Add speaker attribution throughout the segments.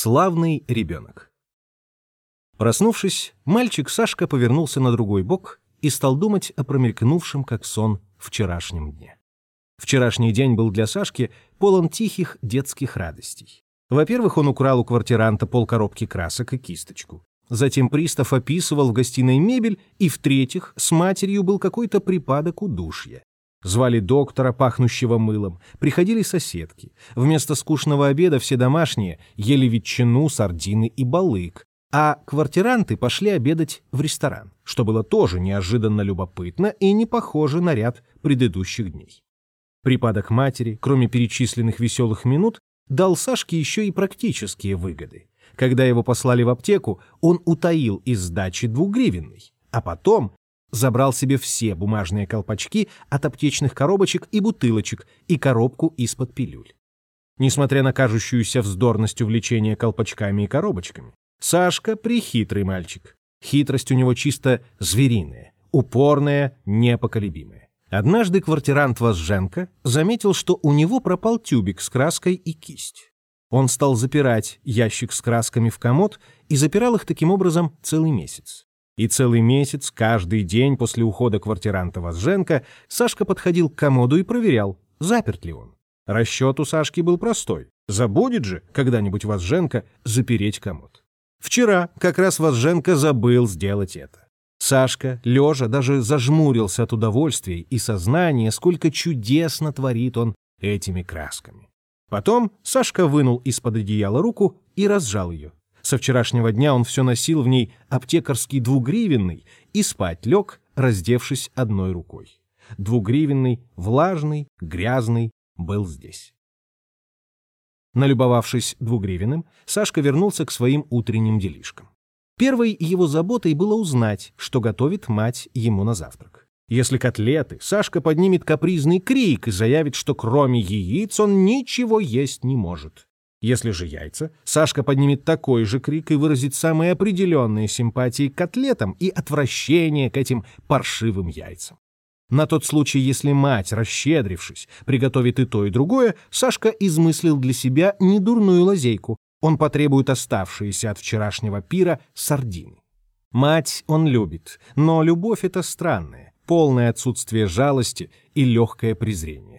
Speaker 1: Славный ребенок. Проснувшись, мальчик Сашка повернулся на другой бок и стал думать о промелькнувшем, как сон, вчерашнем дне. Вчерашний день был для Сашки полон тихих детских радостей. Во-первых, он украл у квартиранта полкоробки красок и кисточку. Затем пристав описывал в гостиной мебель, и, в-третьих, с матерью был какой-то припадок удушья. Звали доктора, пахнущего мылом. Приходили соседки. Вместо скучного обеда все домашние ели ветчину, сардины и балык. А квартиранты пошли обедать в ресторан, что было тоже неожиданно любопытно и не похоже на ряд предыдущих дней. Припадок матери, кроме перечисленных веселых минут, дал Сашке еще и практические выгоды. Когда его послали в аптеку, он утаил из сдачи двухгривенный, а потом Забрал себе все бумажные колпачки от аптечных коробочек и бутылочек и коробку из-под пилюль. Несмотря на кажущуюся вздорность увлечения колпачками и коробочками, Сашка прихитрый мальчик. Хитрость у него чисто звериная, упорная, непоколебимая. Однажды квартирант Возженко заметил, что у него пропал тюбик с краской и кисть. Он стал запирать ящик с красками в комод и запирал их таким образом целый месяц. И целый месяц, каждый день после ухода квартиранта Возженко, Сашка подходил к комоду и проверял, заперт ли он. Расчет у Сашки был простой. Забудет же когда-нибудь Возженко запереть комод. Вчера как раз Возженко забыл сделать это. Сашка, лежа, даже зажмурился от удовольствия и сознания, сколько чудесно творит он этими красками. Потом Сашка вынул из-под одеяла руку и разжал ее. Со вчерашнего дня он все носил в ней аптекарский двугривенный и спать лег, раздевшись одной рукой. Двугривенный, влажный, грязный, был здесь. Налюбовавшись двугривенным, Сашка вернулся к своим утренним делишкам. Первой его заботой было узнать, что готовит мать ему на завтрак. Если котлеты, Сашка поднимет капризный крик и заявит, что кроме яиц он ничего есть не может. Если же яйца, Сашка поднимет такой же крик и выразит самые определенные симпатии к котлетам и отвращение к этим паршивым яйцам. На тот случай, если мать, расщедрившись, приготовит и то, и другое, Сашка измыслил для себя недурную лазейку. Он потребует оставшиеся от вчерашнего пира сардины. Мать он любит, но любовь это странная, полное отсутствие жалости и легкое презрение.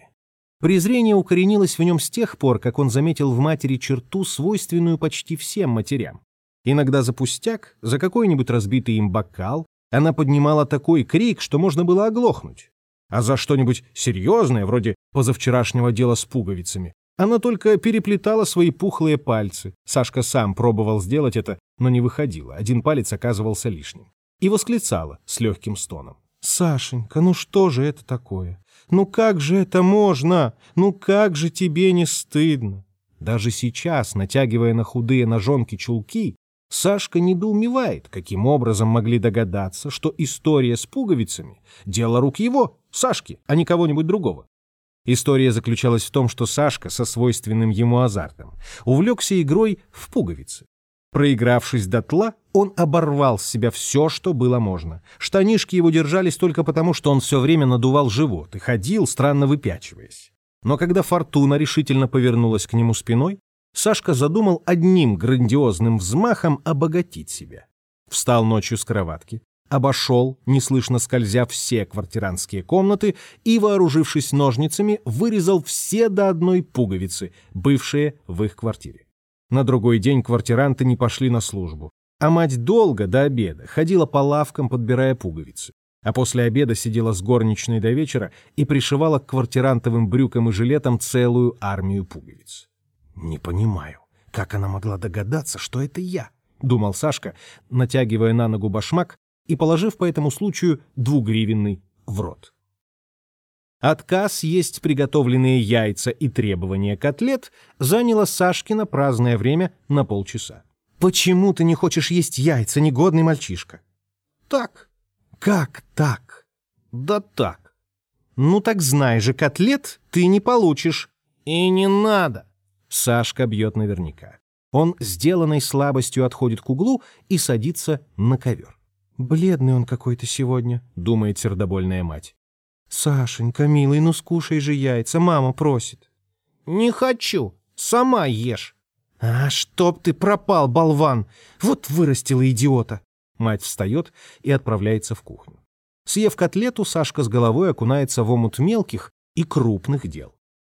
Speaker 1: Презрение укоренилось в нем с тех пор, как он заметил в матери черту, свойственную почти всем матерям. Иногда за пустяк, за какой-нибудь разбитый им бокал, она поднимала такой крик, что можно было оглохнуть. А за что-нибудь серьезное, вроде позавчерашнего дела с пуговицами, она только переплетала свои пухлые пальцы. Сашка сам пробовал сделать это, но не выходило, один палец оказывался лишним. И восклицала с легким стоном. «Сашенька, ну что же это такое? Ну как же это можно? Ну как же тебе не стыдно? Даже сейчас, натягивая на худые ножонки чулки, Сашка недоумевает, каким образом могли догадаться, что история с пуговицами — дело рук его, Сашки, а не кого-нибудь другого. История заключалась в том, что Сашка со свойственным ему азартом увлекся игрой в пуговицы. Проигравшись дотла, он оборвал с себя все, что было можно. Штанишки его держались только потому, что он все время надувал живот и ходил, странно выпячиваясь. Но когда фортуна решительно повернулась к нему спиной, Сашка задумал одним грандиозным взмахом обогатить себя. Встал ночью с кроватки, обошел, неслышно скользя все квартирантские комнаты и, вооружившись ножницами, вырезал все до одной пуговицы, бывшие в их квартире. На другой день квартиранты не пошли на службу, а мать долго до обеда ходила по лавкам, подбирая пуговицы. А после обеда сидела с горничной до вечера и пришивала к квартирантовым брюкам и жилетам целую армию пуговиц. «Не понимаю, как она могла догадаться, что это я?» — думал Сашка, натягивая на ногу башмак и положив по этому случаю двугривенный в рот. Отказ есть приготовленные яйца и требования котлет заняло Сашкина праздное время на полчаса. «Почему ты не хочешь есть яйца, негодный мальчишка?» «Так». «Как так?» «Да так». «Ну так знай же, котлет ты не получишь». «И не надо». Сашка бьет наверняка. Он сделанной слабостью отходит к углу и садится на ковер. «Бледный он какой-то сегодня», — думает сердобольная мать. «Сашенька, милый, ну скушай же яйца, мама просит». «Не хочу, сама ешь». «А, чтоб ты пропал, болван! Вот вырастила идиота!» Мать встает и отправляется в кухню. Съев котлету, Сашка с головой окунается в омут мелких и крупных дел.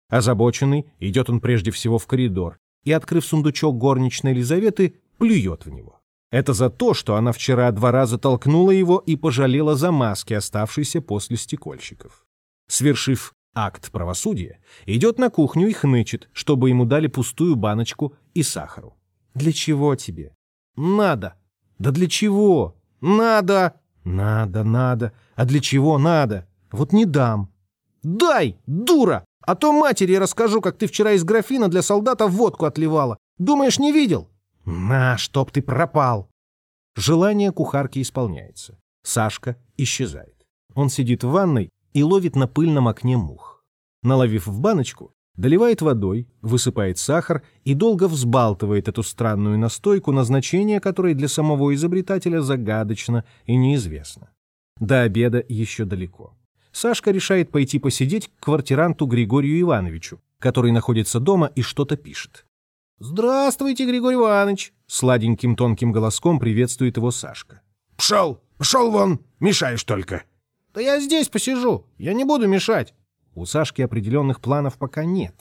Speaker 1: Озабоченный, идет он прежде всего в коридор и, открыв сундучок горничной Елизаветы, плюет в него. Это за то, что она вчера два раза толкнула его и пожалела за маски, оставшиеся после стекольщиков. Свершив акт правосудия, идет на кухню и хнычет, чтобы ему дали пустую баночку и сахару. «Для чего тебе?» «Надо». «Да для чего?» «Надо». «Надо, надо. А для чего надо?» «Вот не дам». «Дай, дура! А то матери расскажу, как ты вчера из графина для солдата водку отливала. Думаешь, не видел?» «На, чтоб ты пропал!» Желание кухарки исполняется. Сашка исчезает. Он сидит в ванной и ловит на пыльном окне мух. Наловив в баночку, доливает водой, высыпает сахар и долго взбалтывает эту странную настойку, назначение которой для самого изобретателя загадочно и неизвестно. До обеда еще далеко. Сашка решает пойти посидеть к квартиранту Григорию Ивановичу, который находится дома и что-то пишет. «Здравствуйте, Григорий Иванович!» — сладеньким тонким голоском приветствует его Сашка.
Speaker 2: «Пшел! Пшел вон! Мешаешь только!»
Speaker 1: «Да я здесь посижу! Я не буду мешать!» У Сашки определенных планов пока нет.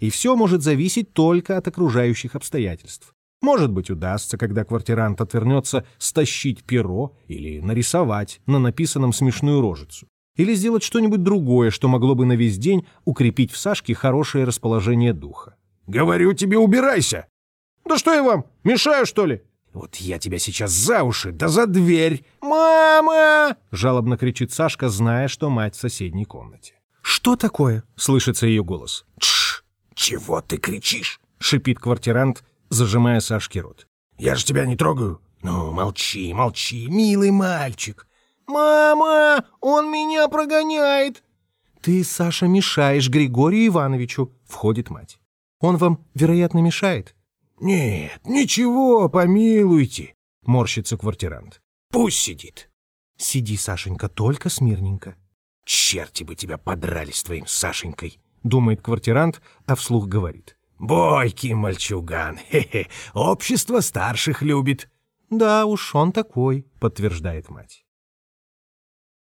Speaker 1: И все может зависеть только от окружающих обстоятельств. Может быть, удастся, когда квартирант отвернется, стащить перо или нарисовать на написанном смешную рожицу или сделать что-нибудь другое, что могло бы на весь день укрепить в Сашке хорошее расположение духа.
Speaker 2: «Говорю тебе, убирайся!»
Speaker 1: «Да что я вам, мешаю, что ли?»
Speaker 2: «Вот я тебя сейчас за уши, да за дверь!»
Speaker 1: «Мама!» — жалобно кричит Сашка, зная, что мать в соседней комнате. «Что такое?» — слышится ее голос.
Speaker 2: «Тш! Чего ты кричишь?»
Speaker 1: — шипит квартирант, зажимая Сашке рот.
Speaker 2: «Я же тебя не трогаю!» «Ну, молчи, молчи, милый мальчик!»
Speaker 1: «Мама, он меня прогоняет!» «Ты, Саша, мешаешь Григорию Ивановичу», — входит мать. «Он вам, вероятно, мешает?»
Speaker 2: «Нет, ничего, помилуйте», —
Speaker 1: морщится квартирант.
Speaker 2: «Пусть сидит».
Speaker 1: «Сиди, Сашенька, только смирненько».
Speaker 2: «Черти бы тебя подрали с твоим Сашенькой», —
Speaker 1: думает квартирант, а вслух говорит.
Speaker 2: «Бойкий мальчуган, хе-хе, общество старших любит».
Speaker 1: «Да уж, он такой», — подтверждает мать.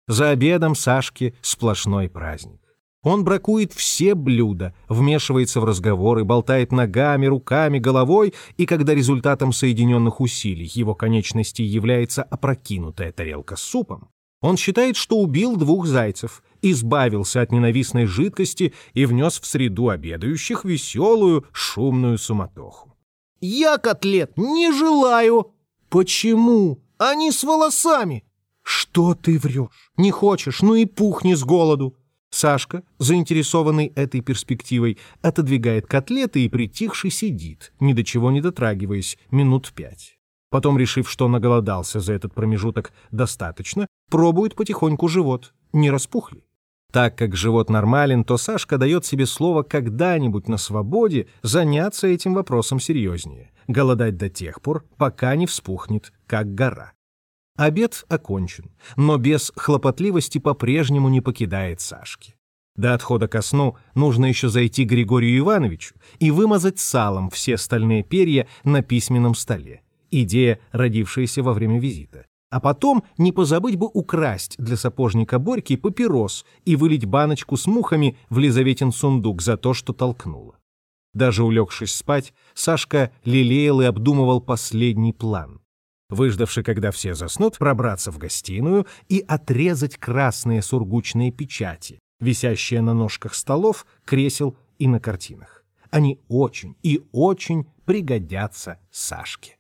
Speaker 1: За обедом Сашке сплошной праздник. Он бракует все блюда, вмешивается в разговоры, болтает ногами, руками, головой, и когда результатом соединенных усилий его конечностей является опрокинутая тарелка с супом, он считает, что убил двух зайцев, избавился от ненавистной жидкости и внес в среду обедающих веселую, шумную суматоху. «Я котлет не желаю!» «Почему? Они с волосами!» «Что ты врешь? Не хочешь? Ну и пухни с голоду!» Сашка, заинтересованный этой перспективой, отодвигает котлеты и притихший сидит, ни до чего не дотрагиваясь, минут пять. Потом, решив, что наголодался за этот промежуток достаточно, пробует потихоньку живот, не распухли. Так как живот нормален, то Сашка дает себе слово когда-нибудь на свободе заняться этим вопросом серьезнее, голодать до тех пор, пока не вспухнет, как гора. Обед окончен, но без хлопотливости по-прежнему не покидает Сашки. До отхода ко сну нужно еще зайти к Григорию Ивановичу и вымазать салом все стальные перья на письменном столе. Идея, родившаяся во время визита. А потом не позабыть бы украсть для сапожника Борьки папирос и вылить баночку с мухами в Лизаветин сундук за то, что толкнула. Даже улегшись спать, Сашка лелеял и обдумывал последний план выждавши, когда все заснут, пробраться в гостиную и отрезать красные сургучные печати, висящие на ножках столов, кресел и на картинах. Они очень и очень пригодятся Сашке.